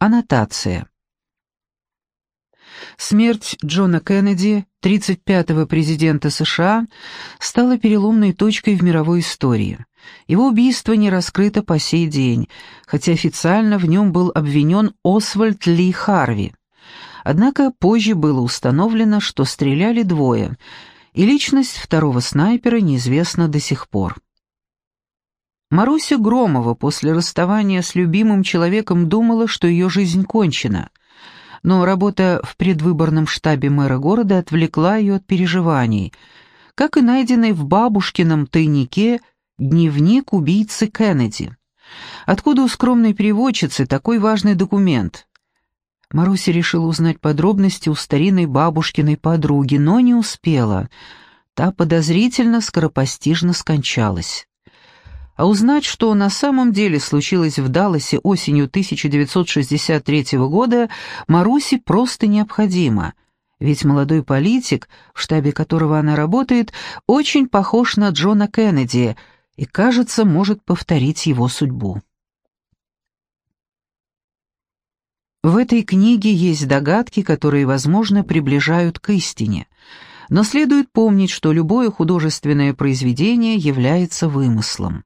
Аннотация. Смерть Джона Кеннеди, 35-го президента США, стала переломной точкой в мировой истории. Его убийство не раскрыто по сей день, хотя официально в нем был обвинен Освальд Ли Харви. Однако позже было установлено, что стреляли двое, и личность второго снайпера неизвестна до сих пор. Маруся Громова после расставания с любимым человеком думала, что ее жизнь кончена, но работа в предвыборном штабе мэра города отвлекла ее от переживаний, как и найденный в бабушкином тайнике дневник убийцы Кеннеди. Откуда у скромной переводчицы такой важный документ? Маруся решила узнать подробности у старинной бабушкиной подруги, но не успела. Та подозрительно скоропостижно скончалась. А узнать, что на самом деле случилось в Далласе осенью 1963 года, Марусе просто необходимо. Ведь молодой политик, в штабе которого она работает, очень похож на Джона Кеннеди и, кажется, может повторить его судьбу. В этой книге есть догадки, которые, возможно, приближают к истине. Но следует помнить, что любое художественное произведение является вымыслом.